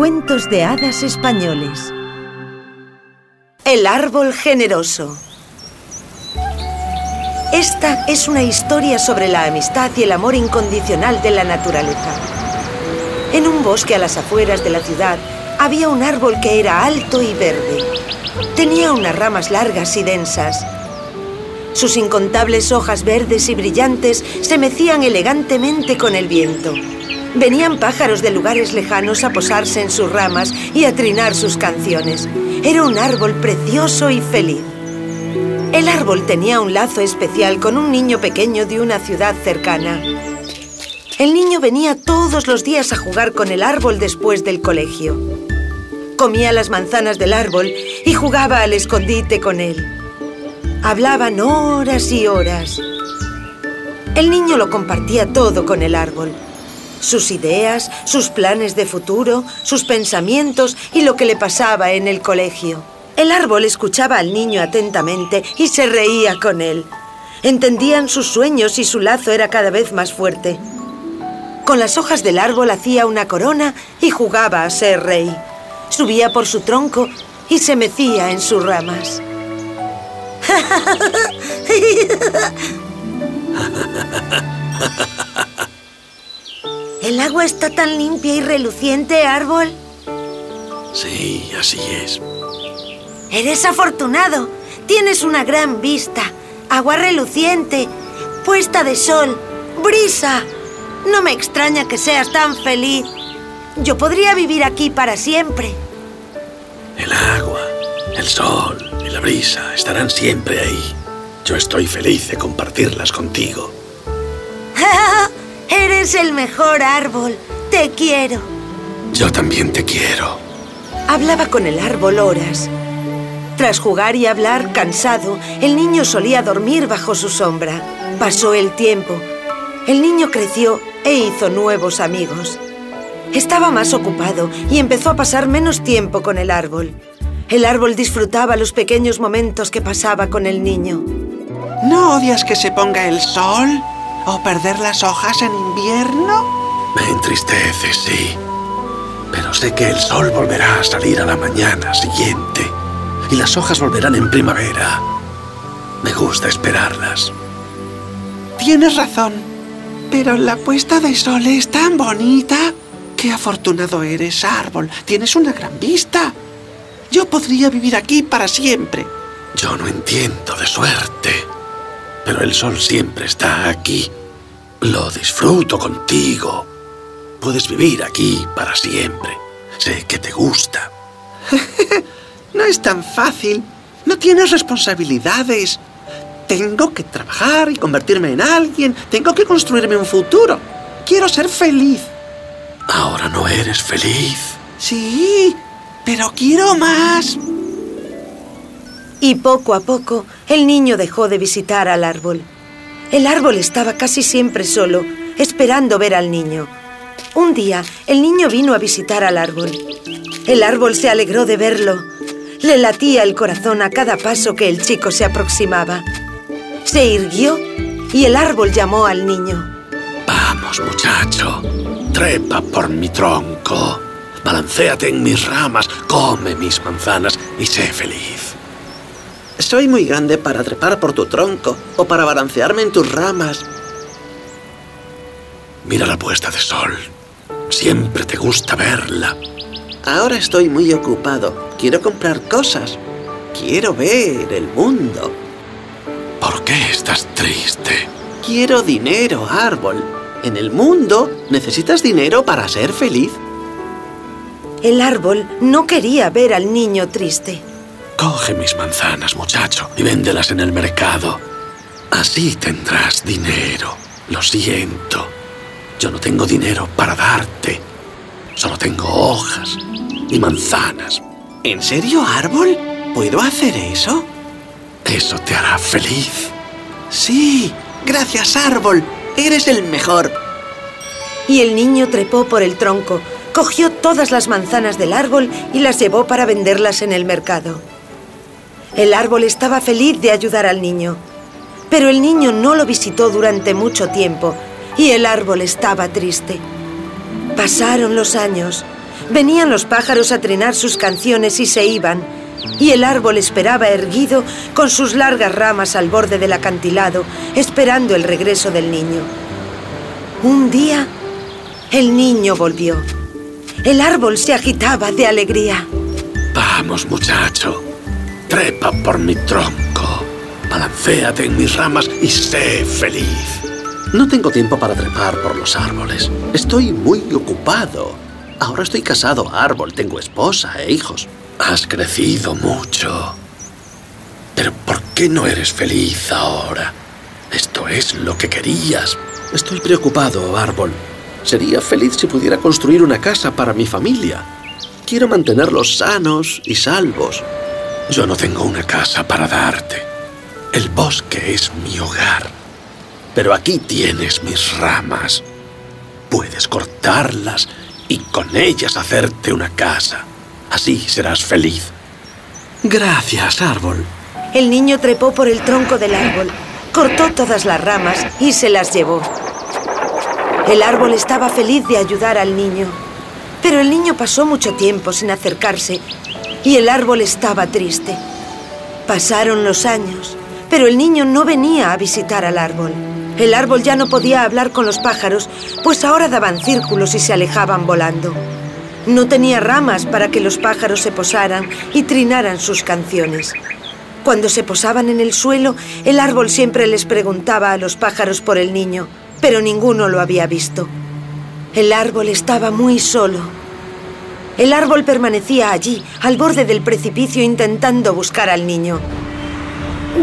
Cuentos de hadas españoles. El árbol generoso. Esta es una historia sobre la amistad y el amor incondicional de la naturaleza. En un bosque a las afueras de la ciudad había un árbol que era alto y verde. Tenía unas ramas largas y densas. Sus incontables hojas verdes y brillantes se mecían elegantemente con el viento. Venían pájaros de lugares lejanos a posarse en sus ramas y a trinar sus canciones. Era un árbol precioso y feliz. El árbol tenía un lazo especial con un niño pequeño de una ciudad cercana. El niño venía todos los días a jugar con el árbol después del colegio. Comía las manzanas del árbol y jugaba al escondite con él. Hablaban horas y horas. El niño lo compartía todo con el árbol sus ideas, sus planes de futuro, sus pensamientos y lo que le pasaba en el colegio. El árbol escuchaba al niño atentamente y se reía con él. Entendían sus sueños y su lazo era cada vez más fuerte. Con las hojas del árbol hacía una corona y jugaba a ser rey. Subía por su tronco y se mecía en sus ramas. ¿El agua está tan limpia y reluciente, árbol? Sí, así es. Eres afortunado. Tienes una gran vista, agua reluciente, puesta de sol, brisa. No me extraña que seas tan feliz. Yo podría vivir aquí para siempre. El agua, el sol y la brisa estarán siempre ahí. Yo estoy feliz de compartirlas contigo. Eres el mejor árbol. Te quiero. Yo también te quiero. Hablaba con el árbol horas. Tras jugar y hablar, cansado, el niño solía dormir bajo su sombra. Pasó el tiempo. El niño creció e hizo nuevos amigos. Estaba más ocupado y empezó a pasar menos tiempo con el árbol. El árbol disfrutaba los pequeños momentos que pasaba con el niño. ¿No odias que se ponga el sol? ¿O perder las hojas en invierno? Me entristece, sí. Pero sé que el sol volverá a salir a la mañana siguiente y las hojas volverán en primavera. Me gusta esperarlas. Tienes razón, pero la puesta de sol es tan bonita. ¡Qué afortunado eres, árbol! Tienes una gran vista. Yo podría vivir aquí para siempre. Yo no entiendo de suerte pero el sol siempre está aquí. Lo disfruto contigo. Puedes vivir aquí para siempre. Sé que te gusta. no es tan fácil. No tienes responsabilidades. Tengo que trabajar y convertirme en alguien. Tengo que construirme un futuro. Quiero ser feliz. ¿Ahora no eres feliz? Sí, pero quiero más. Y poco a poco el niño dejó de visitar al árbol. El árbol estaba casi siempre solo, esperando ver al niño. Un día, el niño vino a visitar al árbol. El árbol se alegró de verlo. Le latía el corazón a cada paso que el chico se aproximaba. Se irguió y el árbol llamó al niño. Vamos, muchacho, trepa por mi tronco. Balancéate en mis ramas, come mis manzanas y sé feliz. Soy muy grande para trepar por tu tronco o para balancearme en tus ramas. Mira la puesta de sol. Siempre te gusta verla. Ahora estoy muy ocupado. Quiero comprar cosas. Quiero ver el mundo. ¿Por qué estás triste? Quiero dinero, árbol. En el mundo necesitas dinero para ser feliz. El árbol no quería ver al niño triste. Coge mis manzanas, muchacho, y véndelas en el mercado. Así tendrás dinero. Lo siento. Yo no tengo dinero para darte. Solo tengo hojas y manzanas. ¿En serio, árbol? ¿Puedo hacer eso? Eso te hará feliz. Sí, gracias, árbol. Eres el mejor. Y el niño trepó por el tronco, cogió todas las manzanas del árbol y las llevó para venderlas en el mercado. El árbol estaba feliz de ayudar al niño, pero el niño no lo visitó durante mucho tiempo y el árbol estaba triste. Pasaron los años. Venían los pájaros a trinar sus canciones y se iban, y el árbol esperaba erguido con sus largas ramas al borde del acantilado, esperando el regreso del niño. Un día, el niño volvió. El árbol se agitaba de alegría. Vamos, muchacho. Trepa por mi tronco. Balancéate en mis ramas y sé feliz. No tengo tiempo para trepar por los árboles. Estoy muy ocupado. Ahora estoy casado a árbol, tengo esposa e hijos. Has crecido mucho. Pero ¿por qué no eres feliz ahora? Esto es lo que querías. Estoy preocupado, árbol. Sería feliz si pudiera construir una casa para mi familia. Quiero mantenerlos sanos y salvos. Yo no tengo una casa para darte. El bosque es mi hogar. Pero aquí tienes mis ramas. Puedes cortarlas y con ellas hacerte una casa. Así serás feliz. Gracias, árbol. El niño trepó por el tronco del árbol, cortó todas las ramas y se las llevó. El árbol estaba feliz de ayudar al niño, pero el niño pasó mucho tiempo sin acercarse y el árbol estaba triste. Pasaron los años, pero el niño no venía a visitar al árbol. El árbol ya no podía hablar con los pájaros, pues ahora daban círculos y se alejaban volando. No tenía ramas para que los pájaros se posaran y trinaran sus canciones. Cuando se posaban en el suelo, el árbol siempre les preguntaba a los pájaros por el niño, pero ninguno lo había visto. El árbol estaba muy solo. El árbol permanecía allí, al borde del precipicio, intentando buscar al niño.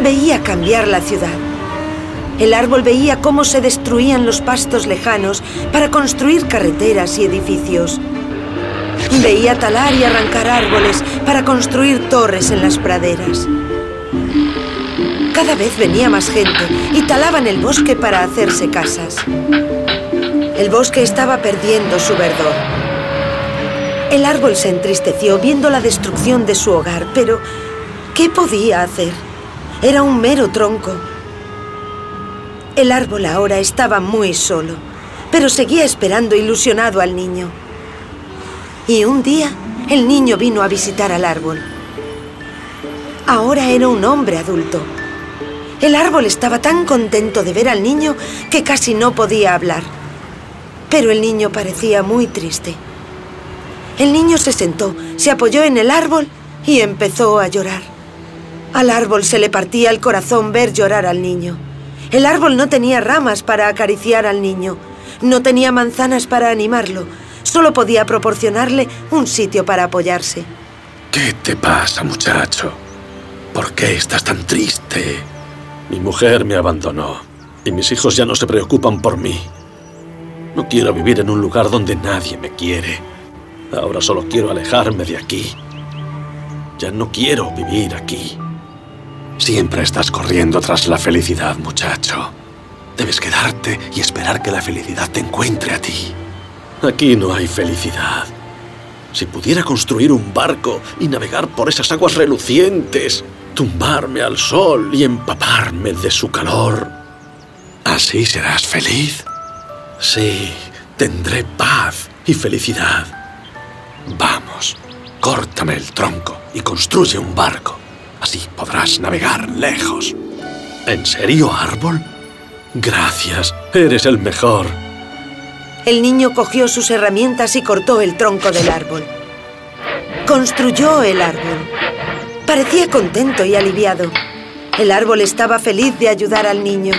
Veía cambiar la ciudad. El árbol veía cómo se destruían los pastos lejanos para construir carreteras y edificios. Veía talar y arrancar árboles para construir torres en las praderas. Cada vez venía más gente y talaban el bosque para hacerse casas. El bosque estaba perdiendo su verdor. El árbol se entristeció viendo la destrucción de su hogar, pero ¿qué podía hacer? Era un mero tronco. El árbol ahora estaba muy solo, pero seguía esperando ilusionado al niño. Y un día, el niño vino a visitar al árbol. Ahora era un hombre adulto. El árbol estaba tan contento de ver al niño que casi no podía hablar. Pero el niño parecía muy triste. El niño se sentó, se apoyó en el árbol y empezó a llorar. Al árbol se le partía el corazón ver llorar al niño. El árbol no tenía ramas para acariciar al niño, no tenía manzanas para animarlo, Solo podía proporcionarle un sitio para apoyarse. ¿Qué te pasa, muchacho? ¿Por qué estás tan triste? Mi mujer me abandonó y mis hijos ya no se preocupan por mí. No quiero vivir en un lugar donde nadie me quiere. Ahora solo quiero alejarme de aquí. Ya no quiero vivir aquí. Siempre estás corriendo tras la felicidad, muchacho. Debes quedarte y esperar que la felicidad te encuentre a ti. Aquí no hay felicidad. Si pudiera construir un barco y navegar por esas aguas relucientes, tumbarme al sol y empaparme de su calor, ¿así serás feliz? Sí, tendré paz y felicidad. Vamos, córtame el tronco y construye un barco. Así podrás navegar lejos. ¿En serio, árbol? Gracias, eres el mejor. El niño cogió sus herramientas y cortó el tronco del árbol. Construyó el árbol. Parecía contento y aliviado. El árbol estaba feliz de ayudar al niño.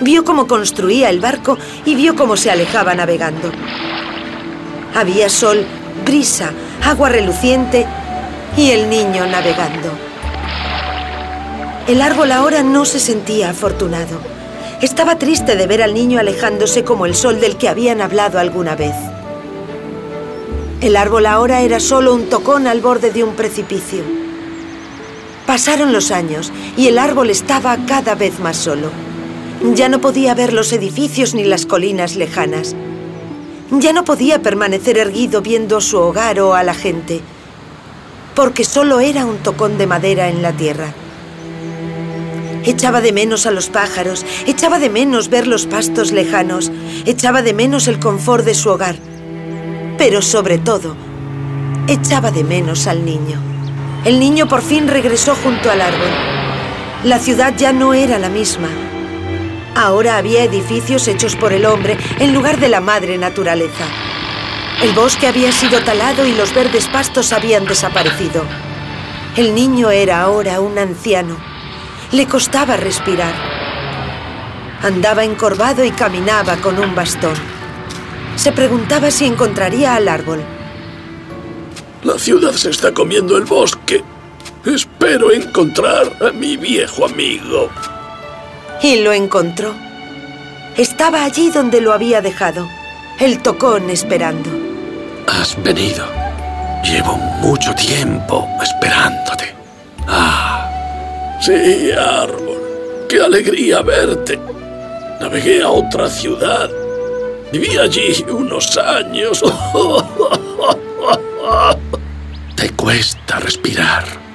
Vio cómo construía el barco y vio cómo se alejaba navegando. Había sol, brisa, agua reluciente y el niño navegando. El árbol ahora no se sentía afortunado. Estaba triste de ver al niño alejándose como el sol del que habían hablado alguna vez. El árbol ahora era solo un tocón al borde de un precipicio. Pasaron los años y el árbol estaba cada vez más solo. Ya no podía ver los edificios ni las colinas lejanas. Ya no podía permanecer erguido viendo su hogar o a la gente, porque solo era un tocón de madera en la tierra. Echaba de menos a los pájaros, echaba de menos ver los pastos lejanos, echaba de menos el confort de su hogar. Pero sobre todo, echaba de menos al niño. El niño por fin regresó junto al árbol. La ciudad ya no era la misma. Ahora había edificios hechos por el hombre en lugar de la madre naturaleza. El bosque había sido talado y los verdes pastos habían desaparecido. El niño era ahora un anciano. Le costaba respirar. Andaba encorvado y caminaba con un bastón. Se preguntaba si encontraría al árbol. La ciudad se está comiendo el bosque. Espero encontrar a mi viejo amigo. Y lo encontró. Estaba allí donde lo había dejado, el tocón esperando. Has venido. Llevo mucho tiempo esperándote. Ah, sí, árbol. Qué alegría verte. Navegué a otra ciudad. Viví allí unos años. Te cuesta respirar.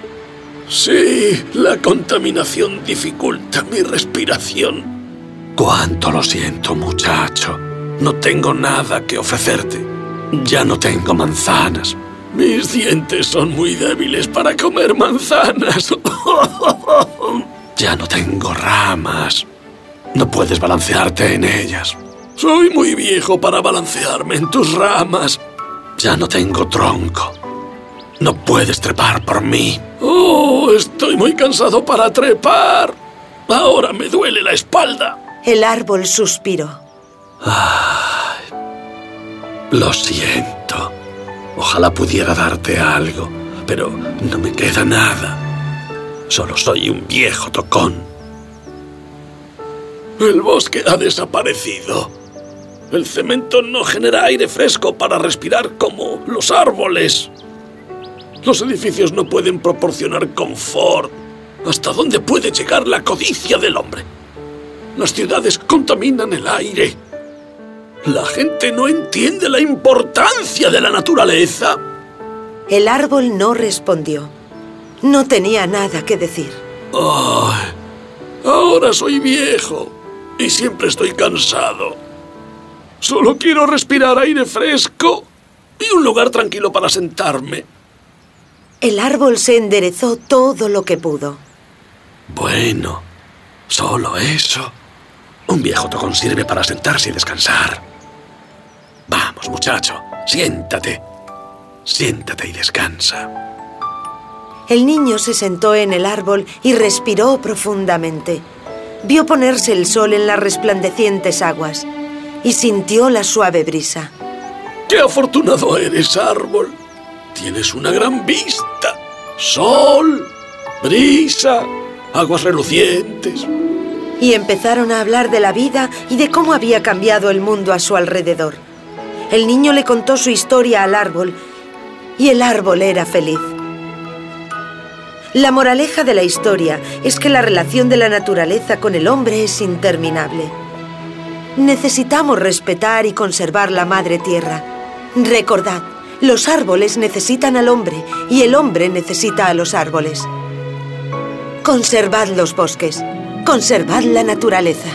Sí, la contaminación dificulta mi respiración. Cuánto lo siento, muchacho. No tengo nada que ofrecerte. Ya no tengo manzanas. Mis dientes son muy débiles para comer manzanas. ya no tengo ramas. No puedes balancearte en ellas. Soy muy viejo para balancearme en tus ramas. Ya no tengo tronco. No puedes trepar por mí. Oh, estoy muy cansado para trepar. Ahora me duele la espalda. El árbol suspiró. Ay, lo siento. Ojalá pudiera darte algo, pero no me queda nada. Solo soy un viejo tocón. El bosque ha desaparecido. El cemento no genera aire fresco para respirar como los árboles. Los edificios no pueden proporcionar confort. ¿Hasta dónde puede llegar la codicia del hombre? Las ciudades contaminan el aire. La gente no entiende la importancia de la naturaleza. El árbol no respondió. No tenía nada que decir. Ahora soy viejo y siempre estoy cansado. Solo quiero respirar aire fresco y un lugar tranquilo para sentarme. El árbol se enderezó todo lo que pudo. Bueno, solo eso. Un viejo tocón sirve para sentarse y descansar. Vamos, muchacho, siéntate. Siéntate y descansa. El niño se sentó en el árbol y respiró profundamente. Vio ponerse el sol en las resplandecientes aguas y sintió la suave brisa. ¡Qué afortunado eres, árbol! Tienes una gran vista. Sol, brisa, aguas relucientes. Y empezaron a hablar de la vida y de cómo había cambiado el mundo a su alrededor. El niño le contó su historia al árbol y el árbol era feliz. La moraleja de la historia es que la relación de la naturaleza con el hombre es interminable. Necesitamos respetar y conservar la madre tierra. Recordad, los árboles necesitan al hombre y el hombre necesita a los árboles. Conservad los bosques, conservad la naturaleza.